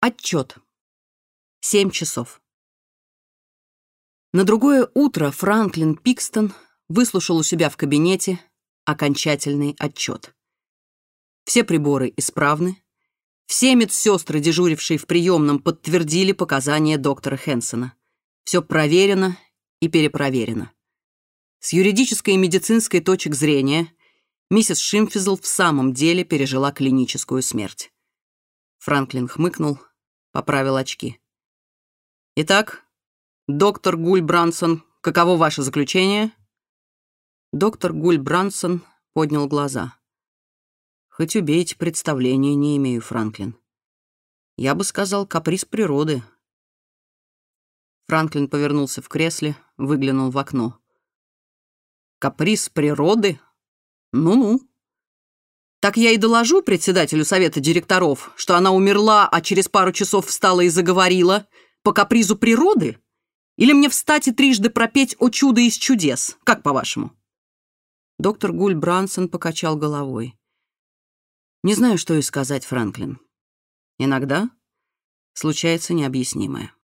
Отчет. Семь часов. На другое утро Франклин Пикстон выслушал у себя в кабинете окончательный отчет. Все приборы исправны. Все медсестры, дежурившие в приемном, подтвердили показания доктора Хенсона. Все проверено и перепроверено. С юридической и медицинской точек зрения миссис Шимфизл в самом деле пережила клиническую смерть. Франклин хмыкнул поправил очки. «Итак, доктор Гуль Брансон, каково ваше заключение?» Доктор Гуль Брансон поднял глаза. «Хоть убейте, представления не имею, Франклин. Я бы сказал, каприз природы». Франклин повернулся в кресле, выглянул в окно. «Каприз природы? Ну-ну». Так я и доложу председателю совета директоров, что она умерла, а через пару часов встала и заговорила по капризу природы? Или мне встать и трижды пропеть «О чудо из чудес»? Как по-вашему?» Доктор Гуль Брансон покачал головой. «Не знаю, что и сказать, Франклин. Иногда случается необъяснимое».